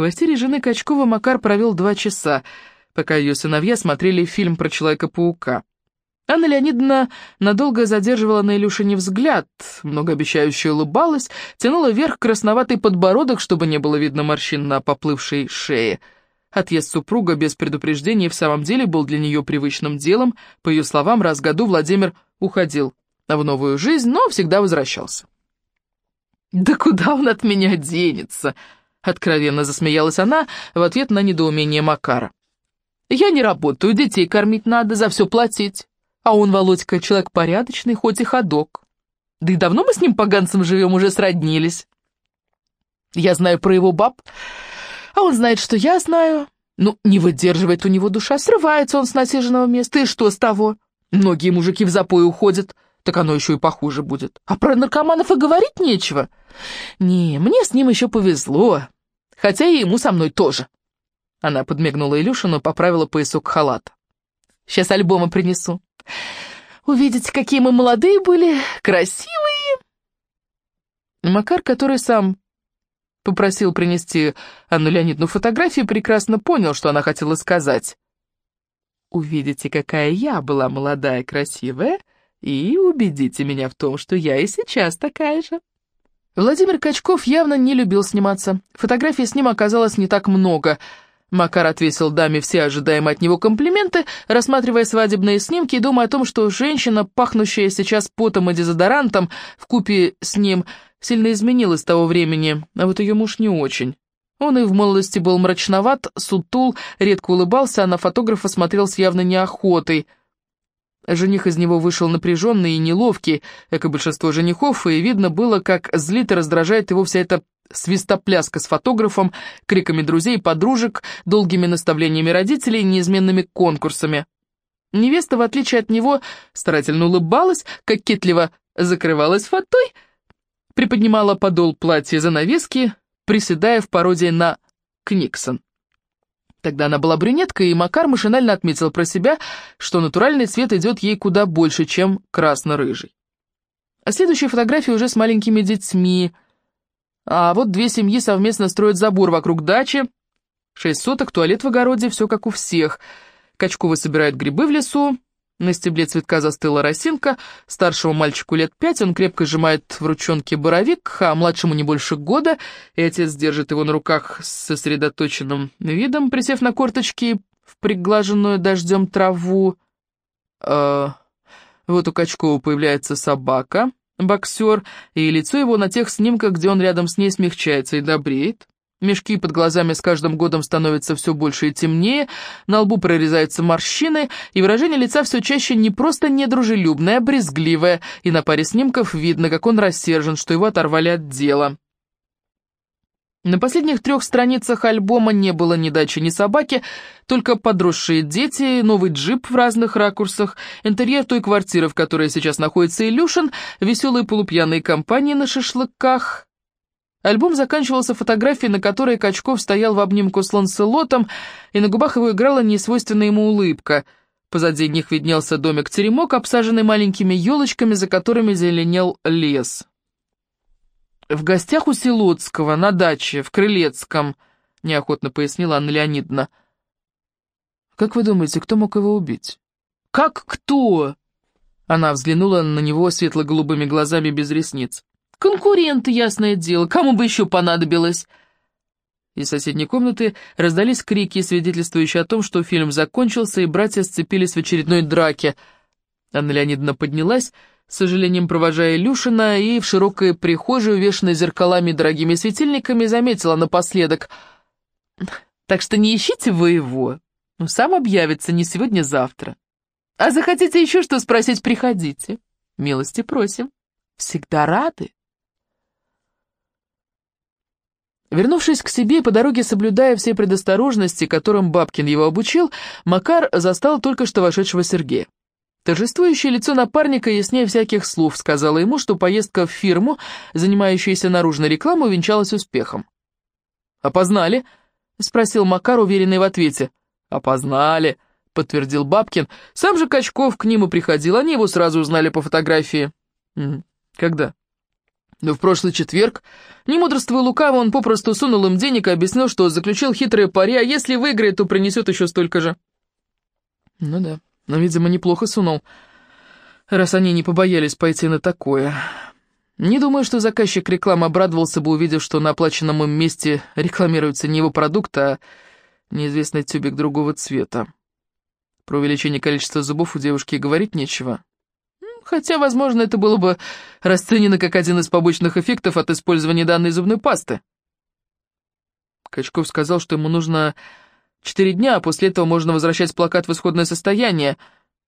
квартире жены Качкова Макар провел два часа, пока ее сыновья смотрели фильм про Человека-паука. Анна Леонидовна надолго задерживала на Илюшине взгляд, многообещающе улыбалась, тянула вверх красноватый подбородок, чтобы не было видно морщин на поплывшей шее. Отъезд супруга без предупреждения в самом деле был для нее привычным делом. По ее словам, раз в году Владимир уходил в новую жизнь, но всегда возвращался. «Да куда он от меня денется?» — откровенно засмеялась она в ответ на недоумение Макара. «Я не работаю, детей кормить надо, за все платить». А он, Володька, человек порядочный, хоть и ходок. Да и давно мы с ним поганцем живем, уже сроднились. Я знаю про его баб, а он знает, что я знаю. Ну, не выдерживает у него душа, срывается он с насиженного места, и что с того? Многие мужики в запой уходят, так оно еще и похуже будет. А про наркоманов и говорить нечего. Не, мне с ним еще повезло, хотя и ему со мной тоже. Она подмигнула Илюшину, поправила поясок халата. Сейчас альбомы принесу. Увидите, какие мы молодые были, красивые. Макар, который сам попросил принести Анну Леонидовну фотографию, прекрасно понял, что она хотела сказать. Увидите, какая я была молодая, красивая, и убедите меня в том, что я и сейчас такая же. Владимир Качков явно не любил сниматься. Фотографий с ним оказалось не так много — Макар отвесил даме все ожидаемые от него комплименты, рассматривая свадебные снимки и думая о том, что женщина, пахнущая сейчас потом и дезодорантом, вкупе с ним, сильно изменилась с того времени, а вот ее муж не очень. Он и в молодости был мрачноват, сутул, редко улыбался, а на фотографа смотрел с явно неохотой. Жених из него вышел напряженный и неловкий, как и большинство женихов, и видно было, как злит и раздражает его вся эта свистопляска с фотографом, криками друзей и подружек, долгими наставлениями родителей неизменными конкурсами. Невеста, в отличие от него, старательно улыбалась, кокетливо закрывалась фатой, приподнимала подол платья занавески, приседая в пародии на Книксон. Тогда она была брюнеткой, и Макар машинально отметил про себя, что натуральный цвет идет ей куда больше, чем красно-рыжий. А следующая фотография уже с маленькими детьми – а вот две семьи совместно строят забор вокруг дачи. Шесть соток, туалет в огороде, все как у всех. Качковы собирают грибы в лесу. На стебле цветка застыла росинка. Старшему мальчику лет пять, он крепко сжимает в ручонке боровик, а младшему не больше года, и отец держит его на руках с сосредоточенным видом, присев на корточки в приглаженную дождем траву. Э, вот у Качкова появляется собака боксер, и лицо его на тех снимках, где он рядом с ней смягчается и добреет. Мешки под глазами с каждым годом становятся все больше и темнее, на лбу прорезаются морщины, и выражение лица все чаще не просто недружелюбное, а брезгливое, и на паре снимков видно, как он рассержен, что его оторвали от дела. На последних трех страницах альбома не было ни дачи, ни собаки, только подросшие дети, новый джип в разных ракурсах, интерьер той квартиры, в которой сейчас находится Илюшин, веселые полупьяные компании на шашлыках. Альбом заканчивался фотографией, на которой Качков стоял в обнимку с Ланселотом, и на губах его играла несвойственная ему улыбка. Позади них виднелся домик-теремок, обсаженный маленькими елочками, за которыми зеленел лес. «В гостях у Силотского, на даче, в Крылецком», — неохотно пояснила Анна Леонидовна. «Как вы думаете, кто мог его убить?» «Как кто?» Она взглянула на него светло-голубыми глазами без ресниц. «Конкуренты, ясное дело, кому бы еще понадобилось?» Из соседней комнаты раздались крики, свидетельствующие о том, что фильм закончился, и братья сцепились в очередной драке. Анна Леонидовна поднялась, с сожалением провожая Илюшина, и в широкой прихожей, увешанной зеркалами и дорогими светильниками, заметила напоследок. «Так что не ищите вы его. Сам объявится не сегодня-завтра. А захотите еще что спросить, приходите. Милости просим. Всегда рады». Вернувшись к себе и по дороге соблюдая все предосторожности, которым Бабкин его обучил, Макар застал только что вошедшего Сергея. Торжествующее лицо напарника яснее всяких слов сказала ему, что поездка в фирму, занимающуюся наружной рекламой, увенчалась успехом. «Опознали?» — спросил Макар, уверенный в ответе. «Опознали», — подтвердил Бабкин. «Сам же Качков к нему приходил, они его сразу узнали по фотографии». «Когда?» Но в прошлый четверг, не мудрствуя лукаво, он попросту сунул им денег и объяснил, что заключил хитрые пари, а если выиграет, то принесет еще столько же. Ну да, но, видимо, неплохо сунул, раз они не побоялись пойти на такое. Не думаю, что заказчик рекламы обрадовался бы, увидев, что на оплаченном им месте рекламируется не его продукт, а неизвестный тюбик другого цвета. Про увеличение количества зубов у девушки говорить нечего. Хотя, возможно, это было бы расценено как один из побочных эффектов от использования данной зубной пасты. Качков сказал, что ему нужно четыре дня, а после этого можно возвращать плакат в исходное состояние.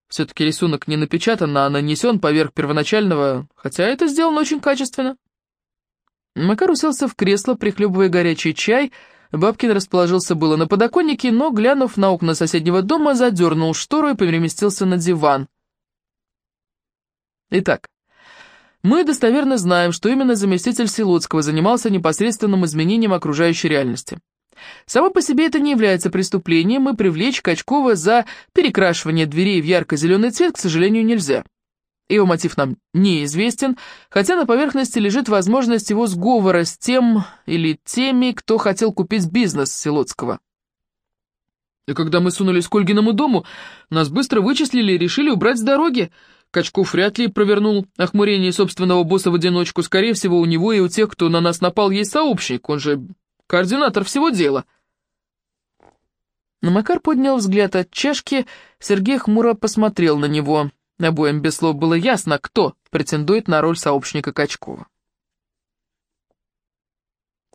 Все-таки рисунок не напечатан, а нанесен поверх первоначального, хотя это сделано очень качественно. Макар уселся в кресло, прихлебывая горячий чай. Бабкин расположился было на подоконнике, но, глянув на окна соседнего дома, задернул штору и переместился на диван. Итак, мы достоверно знаем, что именно заместитель Силуцкого занимался непосредственным изменением окружающей реальности. Само по себе это не является преступлением, и привлечь Качкова за перекрашивание дверей в ярко-зеленый цвет, к сожалению, нельзя. Его мотив нам неизвестен, хотя на поверхности лежит возможность его сговора с тем или теми, кто хотел купить бизнес Силуцкого. И когда мы сунулись к Ольгиному дому, нас быстро вычислили и решили убрать с дороги, Качков вряд ли провернул охмурение собственного босса в одиночку. Скорее всего, у него и у тех, кто на нас напал, есть сообщник. Он же координатор всего дела. Но Макар поднял взгляд от чашки, Сергей хмуро посмотрел на него. Обоим без слов было ясно, кто претендует на роль сообщника Качкова.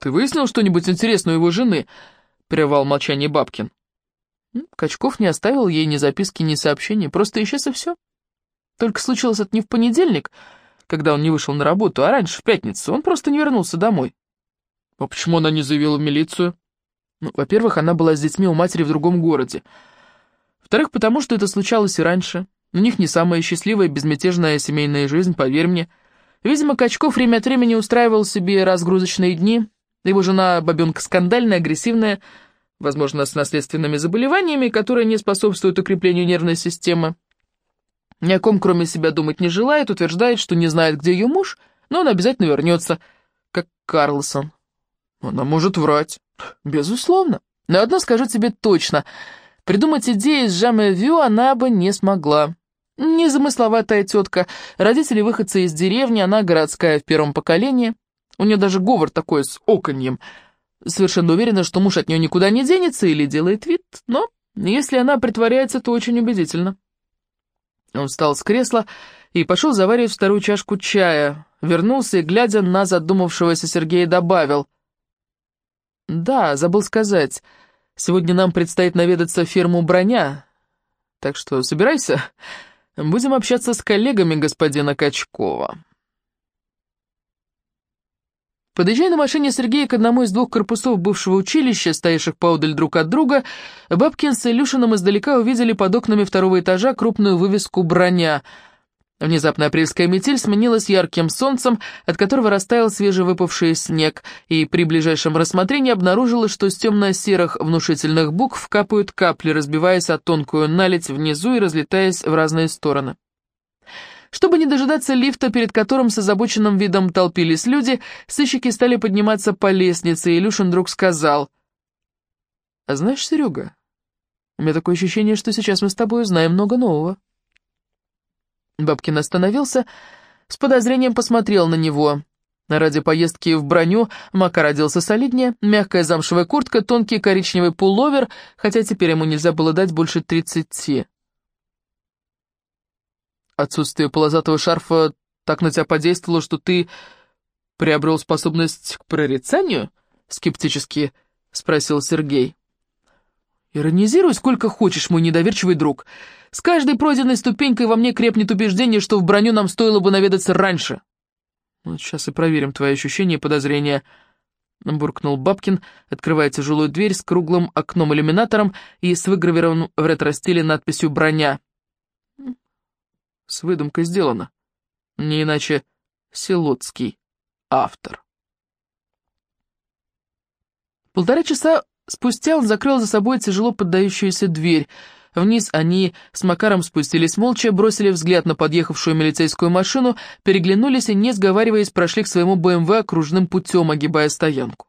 «Ты выяснил что-нибудь интересное у его жены?» — прервал молчание Бабкин. Качков не оставил ей ни записки, ни сообщений, просто исчез и все. Только случилось это не в понедельник, когда он не вышел на работу, а раньше, в пятницу. Он просто не вернулся домой. А почему она не заявила в милицию? Ну, во-первых, она была с детьми у матери в другом городе. Во-вторых, потому что это случалось и раньше. У них не самая счастливая, безмятежная семейная жизнь, поверь мне. Видимо, Качков время от времени устраивал себе разгрузочные дни. Его жена бабенка скандальная, агрессивная, возможно, с наследственными заболеваниями, которые не способствуют укреплению нервной системы. Ни о ком, кроме себя, думать не желает, утверждает, что не знает, где ее муж, но он обязательно вернется, как Карлсон. Она может врать. Безусловно. Но одно скажу тебе точно. Придумать идеи с Жаме Вю она бы не смогла. Незамысловатая тетка, родители выходцы из деревни, она городская в первом поколении. У нее даже говор такой с оконьем. Совершенно уверена, что муж от нее никуда не денется или делает вид, но если она притворяется, то очень убедительно. Он встал с кресла и пошел заваривать вторую чашку чая. Вернулся и, глядя на задумавшегося Сергея, добавил. «Да, забыл сказать. Сегодня нам предстоит наведаться в ферму «Броня». Так что собирайся. Будем общаться с коллегами господина Качкова». Подъезжая на машине Сергея к одному из двух корпусов бывшего училища, стоявших поодаль друг от друга, Бабкин с Илюшиным издалека увидели под окнами второго этажа крупную вывеску «Броня». Внезапно апрельская метель сменилась ярким солнцем, от которого растаял свежевыпавший снег, и при ближайшем рассмотрении обнаружилось, что с темно-серых внушительных букв капают капли, разбиваясь о тонкую наледь внизу и разлетаясь в разные стороны. Чтобы не дожидаться лифта, перед которым с озабоченным видом толпились люди, сыщики стали подниматься по лестнице, и Илюшин вдруг сказал. «А знаешь, Серега, у меня такое ощущение, что сейчас мы с тобой узнаем много нового». Бабкин остановился, с подозрением посмотрел на него. Ради поездки в броню Мака родился солиднее, мягкая замшевая куртка, тонкий коричневый пуловер, хотя теперь ему нельзя было дать больше тридцати. Отсутствие полосатого шарфа так на тебя подействовало, что ты приобрел способность к прорицанию?» — скептически спросил Сергей. «Иронизируй сколько хочешь, мой недоверчивый друг. С каждой пройденной ступенькой во мне крепнет убеждение, что в броню нам стоило бы наведаться раньше». «Вот сейчас и проверим твои ощущения и подозрения», — буркнул Бабкин, открывая тяжелую дверь с круглым окном-иллюминатором и с выгравированным в ретро-стиле надписью «Броня». С выдумкой сделано. Не иначе Селоцкий автор. Полтора часа спустя он закрыл за собой тяжело поддающуюся дверь. Вниз они с Макаром спустились молча, бросили взгляд на подъехавшую милицейскую машину, переглянулись и, не сговариваясь, прошли к своему БМВ окружным путем, огибая стоянку.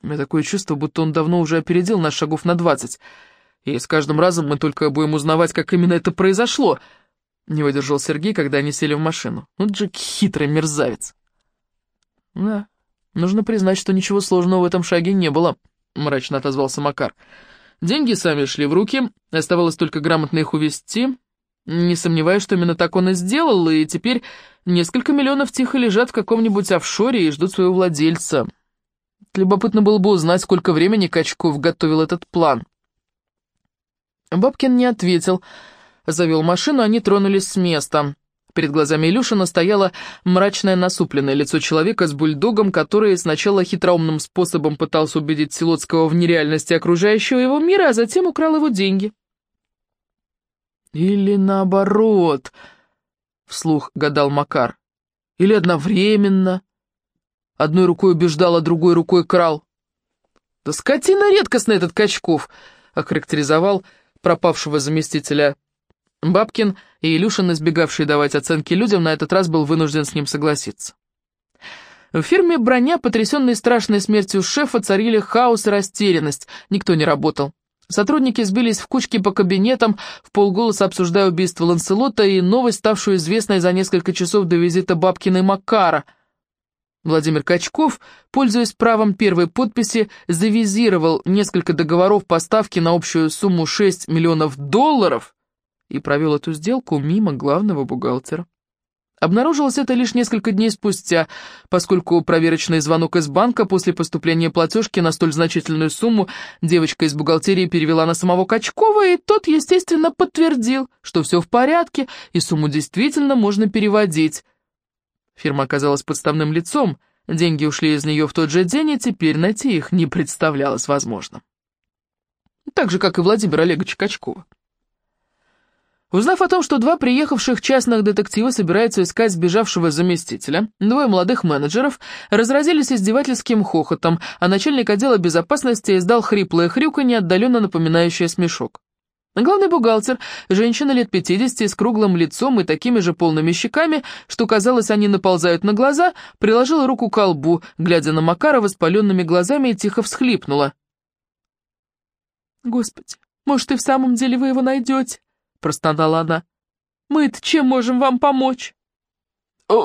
У меня такое чувство, будто он давно уже опередил нас шагов на двадцать, и с каждым разом мы только будем узнавать, как именно это произошло. Не выдержал Сергей, когда они сели в машину. Ну, Джек хитрый мерзавец. Да, нужно признать, что ничего сложного в этом шаге не было, мрачно отозвался Макар. Деньги сами шли в руки, оставалось только грамотно их увести. Не сомневаюсь, что именно так он и сделал, и теперь несколько миллионов тихо лежат в каком-нибудь офшоре и ждут своего владельца. Любопытно было бы узнать, сколько времени Качков готовил этот план. Бабкин не ответил, завел машину, они тронулись с места. Перед глазами Илюшина стояло мрачное насупленное лицо человека с бульдогом, который сначала хитроумным способом пытался убедить Силотского в нереальности окружающего его мира, а затем украл его деньги. «Или наоборот», — вслух гадал Макар, — «или одновременно». Одной рукой убеждал, а другой рукой крал. «Да скотина редкостная этот Качков», — охарактеризовал пропавшего заместителя Бабкин и Илюшин, избегавший давать оценки людям, на этот раз был вынужден с ним согласиться. В фирме «Броня», потрясенной страшной смертью шефа, царили хаос и растерянность, никто не работал. Сотрудники сбились в кучки по кабинетам, в полголоса обсуждая убийство Ланселота и новость, ставшую известной за несколько часов до визита Бабкина и Макара. Владимир Качков, пользуясь правом первой подписи, завизировал несколько договоров поставки на общую сумму 6 миллионов долларов и провел эту сделку мимо главного бухгалтера. Обнаружилось это лишь несколько дней спустя, поскольку проверочный звонок из банка после поступления платежки на столь значительную сумму девочка из бухгалтерии перевела на самого Качкова, и тот, естественно, подтвердил, что все в порядке, и сумму действительно можно переводить. Фирма оказалась подставным лицом, деньги ушли из нее в тот же день, и теперь найти их не представлялось возможным. Так же, как и Владимир Олегович Качкова. Узнав о том, что два приехавших частных детектива собираются искать сбежавшего заместителя, двое молодых менеджеров разразились издевательским хохотом, а начальник отдела безопасности издал хриплое хрюканье, отдаленно напоминающее смешок. Главный бухгалтер, женщина лет 50 с круглым лицом и такими же полными щеками, что, казалось, они наползают на глаза, приложила руку к колбу, глядя на Макара воспаленными глазами и тихо всхлипнула. «Господи, может, и в самом деле вы его найдете?» — простонала она. «Мы-то чем можем вам помочь?»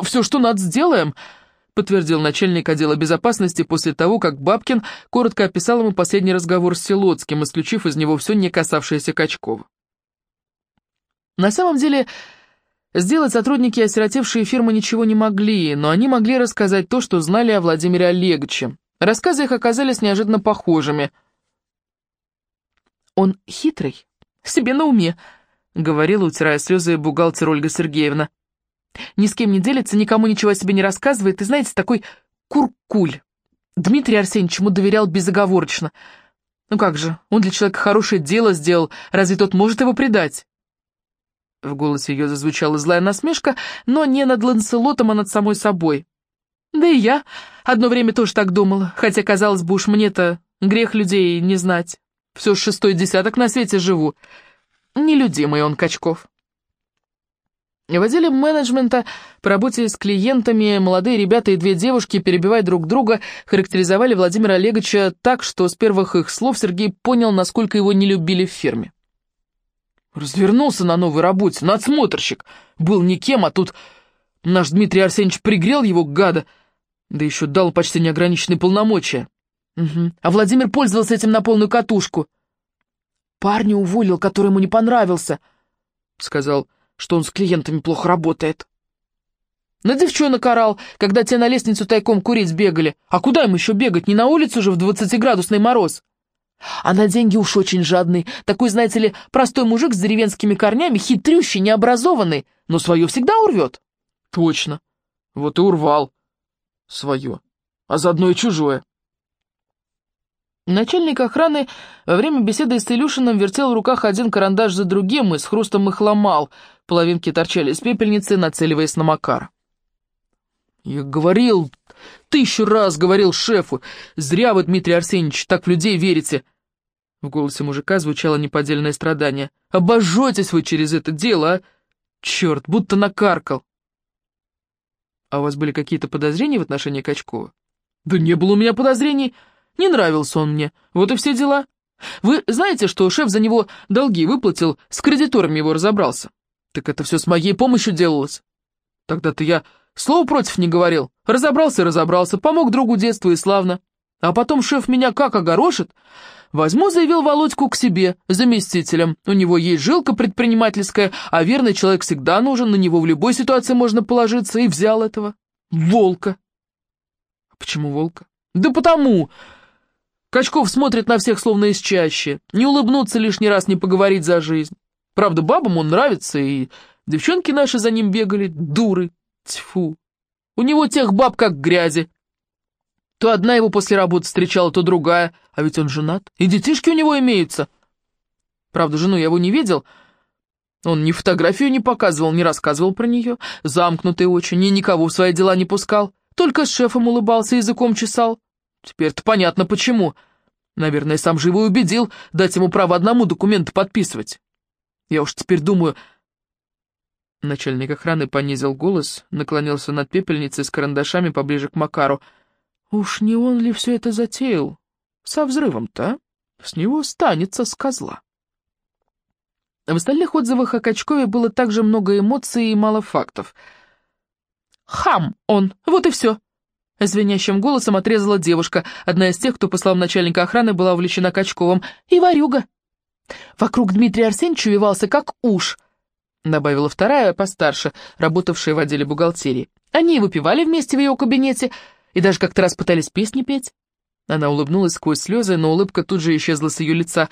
«Все, что надо, сделаем», — подтвердил начальник отдела безопасности после того, как Бабкин коротко описал ему последний разговор с Селоцким, исключив из него все не касавшееся Качкова. На самом деле, сделать сотрудники осиротевшие фирмы ничего не могли, но они могли рассказать то, что знали о Владимире Олеговиче. Рассказы их оказались неожиданно похожими. «Он хитрый, себе на уме», — говорила, утирая слезы, бухгалтер Ольга Сергеевна. «Ни с кем не делится, никому ничего о себе не рассказывает, и, знаете, такой куркуль. Дмитрий Арсеньевич ему доверял безоговорочно. Ну как же, он для человека хорошее дело сделал, разве тот может его предать?» В голосе ее зазвучала злая насмешка, но не над Ланселотом, а над самой собой. «Да и я одно время тоже так думала, хотя, казалось бы, уж мне-то грех людей не знать. Все шестой десяток на свете живу». Нелюдимый он, Качков. В отделе менеджмента по работе с клиентами молодые ребята и две девушки, перебивая друг друга, характеризовали Владимира Олеговича так, что с первых их слов Сергей понял, насколько его не любили в фирме. Развернулся на новой работе, надсмотрщик. Был никем, а тут наш Дмитрий Арсеньевич пригрел его, гада, да еще дал почти неограниченные полномочия. Угу. А Владимир пользовался этим на полную катушку. Парня уволил, который ему не понравился. Сказал, что он с клиентами плохо работает. На девчонок орал, когда те на лестницу тайком курить бегали. А куда им еще бегать? Не на улицу же в двадцатиградусный мороз. А на деньги уж очень жадный. Такой, знаете ли, простой мужик с деревенскими корнями, хитрющий, необразованный, но свое всегда урвет. Точно. Вот и урвал. Свое. А заодно и чужое. Начальник охраны во время беседы с Илюшиным вертел в руках один карандаш за другим и с хрустом их ломал. Половинки торчали из пепельницы, нацеливаясь на Макар. «Я говорил, тысячу раз говорил шефу, зря вы, Дмитрий Арсеньевич, так в людей верите!» В голосе мужика звучало неподдельное страдание. «Обожжетесь вы через это дело, а? Черт, будто накаркал!» «А у вас были какие-то подозрения в отношении Качкова?» «Да не было у меня подозрений. Не нравился он мне. Вот и все дела. Вы знаете, что шеф за него долги выплатил, с кредиторами его разобрался? Так это все с моей помощью делалось. Тогда-то я слова против не говорил. Разобрался и разобрался, помог другу детству и славно. А потом шеф меня как огорошит. Возьму, заявил Володьку к себе, заместителем. У него есть жилка предпринимательская, а верный человек всегда нужен, на него в любой ситуации можно положиться, и взял этого. Волка. Почему волка? Да потому... Качков смотрит на всех словно из чаще. Не улыбнуться лишний раз, не поговорить за жизнь. Правда, бабам он нравится, и девчонки наши за ним бегали, дуры. Тьфу. У него тех баб как грязи. То одна его после работы встречала, то другая. А ведь он женат, и детишки у него имеются. Правда, жену я его не видел. Он ни фотографию не показывал, не рассказывал про нее. Замкнутый очень, и никого в свои дела не пускал. Только с шефом улыбался, языком чесал. Теперь-то понятно, почему. Наверное, сам же его убедил дать ему право одному документы подписывать. Я уж теперь думаю... Начальник охраны понизил голос, наклонился над пепельницей с карандашами поближе к Макару — Уж не он ли все это затеял? Со взрывом-то, а? С него станется с козла. В остальных отзывах о Качкове было также много эмоций и мало фактов. «Хам он, вот и все!» Звенящим голосом отрезала девушка, одна из тех, кто, по словам начальника охраны, была увлечена Качковым. «И ворюга!» «Вокруг Дмитрия Арсеньевича увивался как уж», добавила вторая, постарше, работавшая в отделе бухгалтерии. «Они выпивали вместе в ее кабинете, и даже как-то раз пытались песни петь. Она улыбнулась сквозь слезы, но улыбка тут же исчезла с ее лица.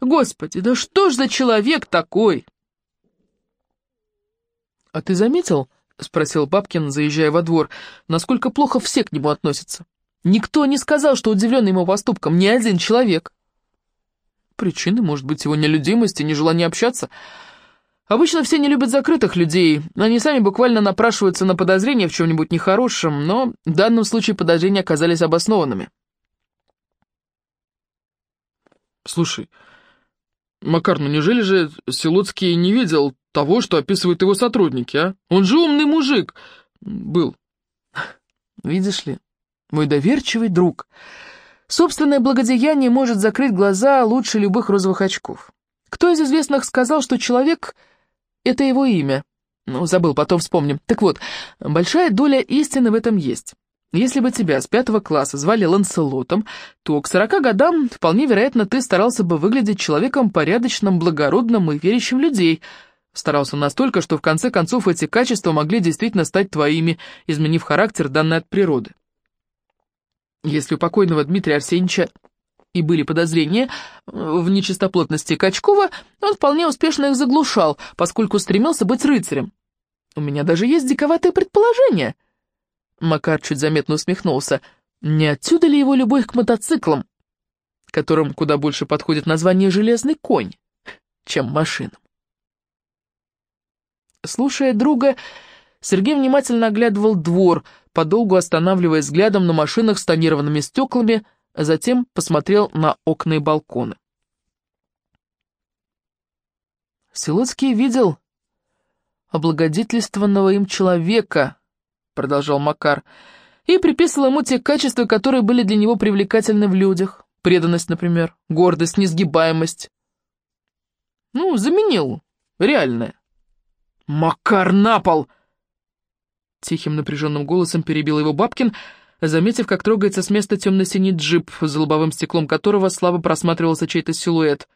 «Господи, да что ж за человек такой?» «А ты заметил?» — спросил Бабкин, заезжая во двор. «Насколько плохо все к нему относятся? Никто не сказал, что удивлен его поступком, ни один человек». Причины, может быть, его нелюдимость и нежелание общаться — Обычно все не любят закрытых людей, они сами буквально напрашиваются на подозрения в чем-нибудь нехорошем, но в данном случае подозрения оказались обоснованными. Слушай, Макар, ну неужели же Силуцкий не видел того, что описывают его сотрудники, а? Он же умный мужик был. Видишь ли, мой доверчивый друг, собственное благодеяние может закрыть глаза лучше любых розовых очков. Кто из известных сказал, что человек это его имя. Ну, забыл, потом вспомним. Так вот, большая доля истины в этом есть. Если бы тебя с пятого класса звали Ланселотом, то к сорока годам вполне вероятно ты старался бы выглядеть человеком порядочным, благородным и верящим людей. Старался настолько, что в конце концов эти качества могли действительно стать твоими, изменив характер, данный от природы. Если у покойного Дмитрия Арсеньевича и были подозрения в нечистоплотности Качкова, он вполне успешно их заглушал, поскольку стремился быть рыцарем. У меня даже есть диковатое предположение. Макар чуть заметно усмехнулся. Не отсюда ли его любовь к мотоциклам, которым куда больше подходит название «железный конь», чем машинам? Слушая друга, Сергей внимательно оглядывал двор, подолгу останавливая взглядом на машинах с тонированными стеклами, а затем посмотрел на окна и балконы. Силуцкий видел облагодетельствованного им человека, продолжал Макар, и приписывал ему те качества, которые были для него привлекательны в людях. Преданность, например, гордость, несгибаемость. Ну, заменил. Реальное. «Макар на пол!» Тихим напряженным голосом перебил его Бабкин — заметив, как трогается с места темно-синий джип, за лобовым стеклом которого слабо просматривался чей-то силуэт.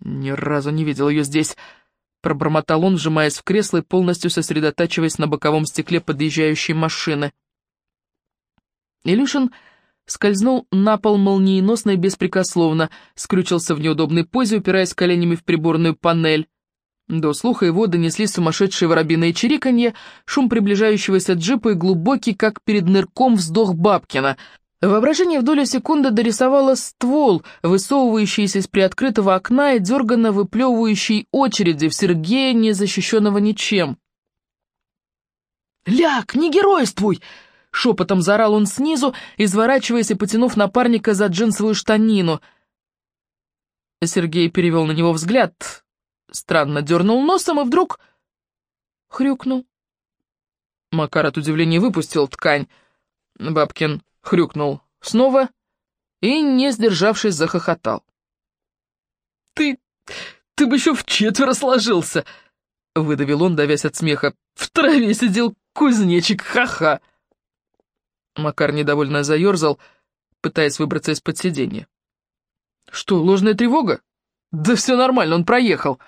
«Ни разу не видел ее здесь», — пробормотал он, вжимаясь в кресло и полностью сосредотачиваясь на боковом стекле подъезжающей машины. Илюшин скользнул на пол молниеносно и беспрекословно, скрючился в неудобной позе, упираясь коленями в приборную панель. До слуха его донесли сумасшедшие воробьиные чириканье, шум приближающегося джипа и глубокий, как перед нырком, вздох Бабкина. Воображение в долю секунды дорисовало ствол, высовывающийся из приоткрытого окна и дерганно выплевывающий очереди в Сергея, не защищенного ничем. «Ляг, не геройствуй!» — шепотом заорал он снизу, изворачиваясь и потянув напарника за джинсовую штанину — Сергей перевел на него взгляд, странно дернул носом и вдруг хрюкнул. Макар от удивления выпустил ткань. Бабкин хрюкнул снова и, не сдержавшись, захохотал. «Ты... ты бы еще в четверо сложился!» — выдавил он, давясь от смеха. «В траве сидел кузнечик, ха-ха!» Макар недовольно заерзал, пытаясь выбраться из-под сиденья. «Что, ложная тревога? Да все нормально, он проехал!»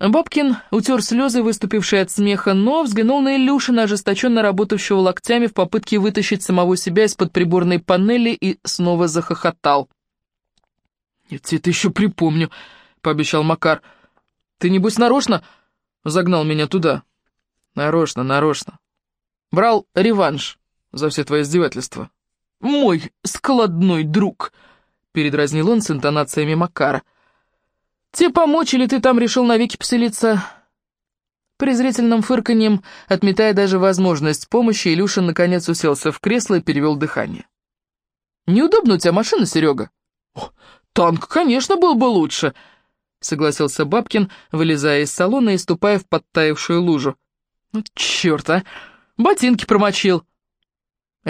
Бабкин утер слезы, выступившие от смеха, но взглянул на Илюшина, ожесточенно работавшего локтями в попытке вытащить самого себя из-под приборной панели и снова захохотал. «Нет, это еще припомню», — пообещал Макар. «Ты, небось, нарочно загнал меня туда?» «Нарочно, нарочно. Брал реванш за все твои издевательства». «Мой складной друг», — передразнил он с интонациями Макара. Помочь, или ты там решил навеки поселиться?» Презрительным фырканьем, отметая даже возможность помощи, Илюшин наконец уселся в кресло и перевел дыхание. «Неудобно у тебя машина, Серега?» «Танк, конечно, был бы лучше», — согласился Бабкин, вылезая из салона и ступая в подтаявшую лужу. «Ну, черт, а! Ботинки промочил!»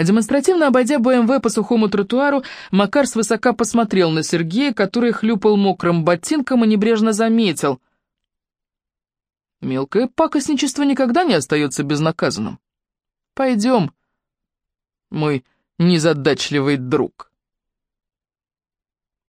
Демонстративно обойдя БМВ по сухому тротуару, Макар свысока посмотрел на Сергея, который хлюпал мокрым ботинком и небрежно заметил. «Мелкое пакостничество никогда не остается безнаказанным. Пойдем, мой незадачливый друг».